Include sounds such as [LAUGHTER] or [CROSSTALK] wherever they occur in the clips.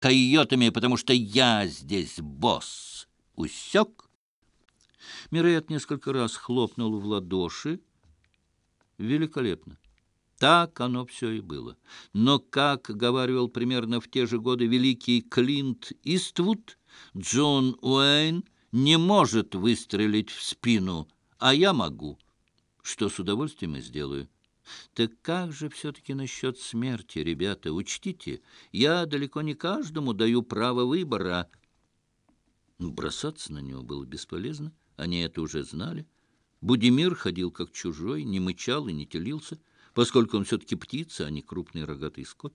койотами, потому что я здесь босс. Усек? Мирет несколько раз хлопнул в ладоши. Великолепно. Так оно все и было. Но, как говаривал примерно в те же годы великий Клинт Иствуд, Джон Уэйн не может выстрелить в спину, а я могу, что с удовольствием и сделаю. Так как же все-таки насчет смерти, ребята, учтите, я далеко не каждому даю право выбора». Ну, бросаться на него было бесполезно, они это уже знали. Будимир ходил как чужой, не мычал и не телился, поскольку он все-таки птица, а не крупный рогатый скот.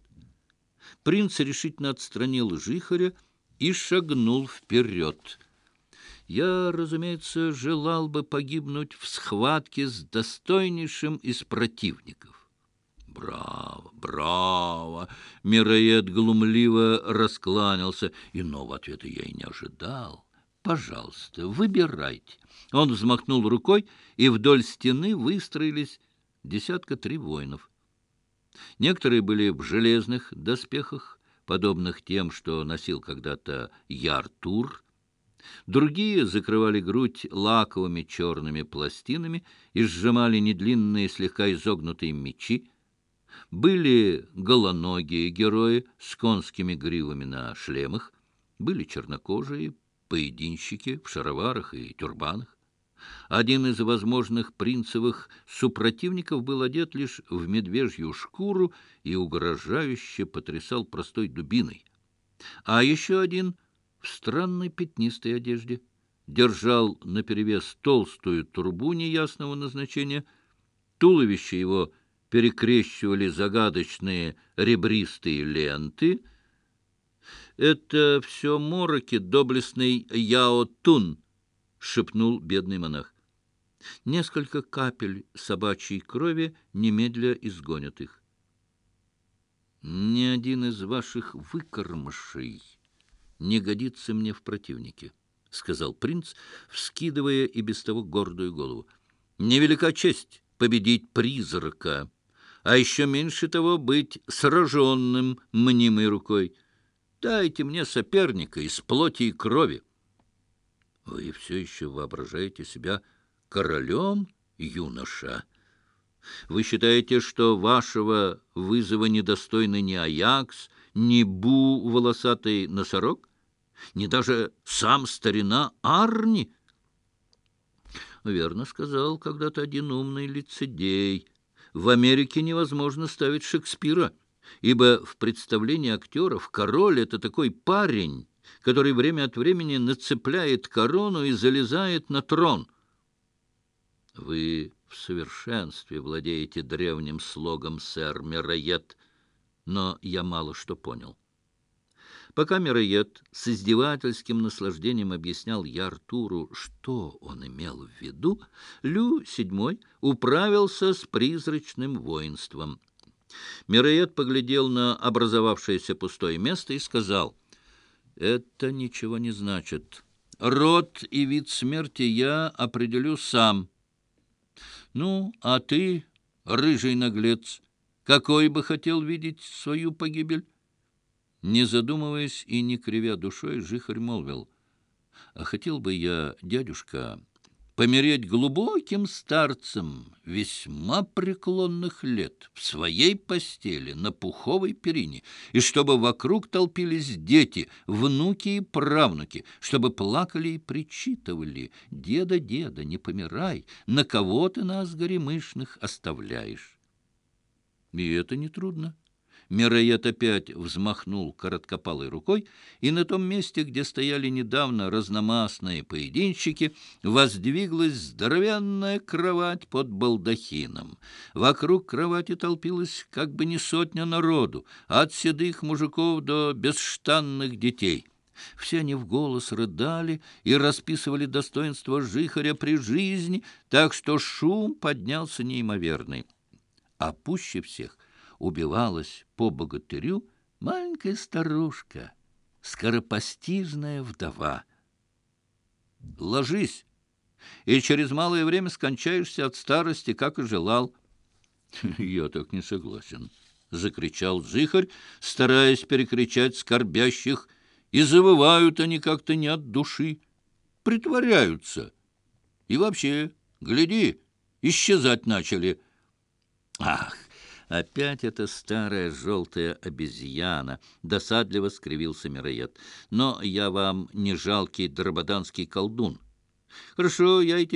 Принц решительно отстранил жихаря и шагнул вперед — я, разумеется, желал бы погибнуть в схватке с достойнейшим из противников. «Браво, браво!» — Мироед глумливо раскланялся. Иного ответа я и не ожидал. «Пожалуйста, выбирайте». Он взмахнул рукой, и вдоль стены выстроились десятка три воинов. Некоторые были в железных доспехах, подобных тем, что носил когда-то Яртур, Другие закрывали грудь лаковыми черными пластинами и сжимали недлинные, слегка изогнутые мечи. Были голоногие герои с конскими гривами на шлемах, были чернокожие поединщики в шароварах и тюрбанах. Один из возможных принцевых супротивников был одет лишь в медвежью шкуру и угрожающе потрясал простой дубиной. А еще один — в странной пятнистой одежде, держал наперевес толстую трубу неясного назначения. Туловище его перекрещивали загадочные ребристые ленты. «Это все мороки, доблестный Яо-Тун!» — шепнул бедный монах. «Несколько капель собачьей крови немедля изгонят их». «Ни один из ваших выкормышей!» не годится мне в противнике, — сказал принц, вскидывая и без того гордую голову. Невелика честь победить призрака, а еще меньше того быть сраженным мнимой рукой. Дайте мне соперника из плоти и крови. Вы считаете, что вашего вызова недостойны ни Аякс, ни Бу волосатый носорог, ни даже сам старина Арни? Верно сказал когда-то один умный лицедей. В Америке невозможно ставить Шекспира, ибо в представлении актеров король — это такой парень, который время от времени нацепляет корону и залезает на трон. Вы в совершенстве владеете древним слогом, сэр Мироед, но я мало что понял. Пока Мироед с издевательским наслаждением объяснял я Артуру, что он имел в виду, Лю седьмой управился с призрачным воинством. Мироед поглядел на образовавшееся пустое место и сказал, «Это ничего не значит. Род и вид смерти я определю сам». Ну, а ты, рыжий наглец, какой бы хотел видеть свою погибель? Не задумываясь и не кривя душой, Жихарь молвил. А хотел бы я, дядюшка помереть глубоким старцем весьма преклонных лет в своей постели на пуховой перине, и чтобы вокруг толпились дети, внуки и правнуки, чтобы плакали и причитывали «Деда, деда, не помирай, на кого ты нас, горемышных, оставляешь?» И это нетрудно. трудно. Мироед опять взмахнул короткопалой рукой, и на том месте, где стояли недавно разномастные поединщики, воздвиглась здоровенная кровать под балдахином. Вокруг кровати толпилось, как бы не сотня народу, от седых мужиков до бесштанных детей. Все они в голос рыдали и расписывали достоинство жихаря при жизни, так что шум поднялся неимоверный. А пуще всех убивалась по богатырю маленькая старушка, скоропостижная вдова. «Ложись, и через малое время скончаешься от старости, как и желал». [LAUGHS] «Я так не согласен», — закричал Зихарь, стараясь перекричать скорбящих, и завывают они как-то не от души, притворяются. И вообще, гляди, исчезать начали. Ах, «Опять эта старая желтая обезьяна!» — досадливо скривился мироед. «Но я вам не жалкий драбаданский колдун. Хорошо, я и тебе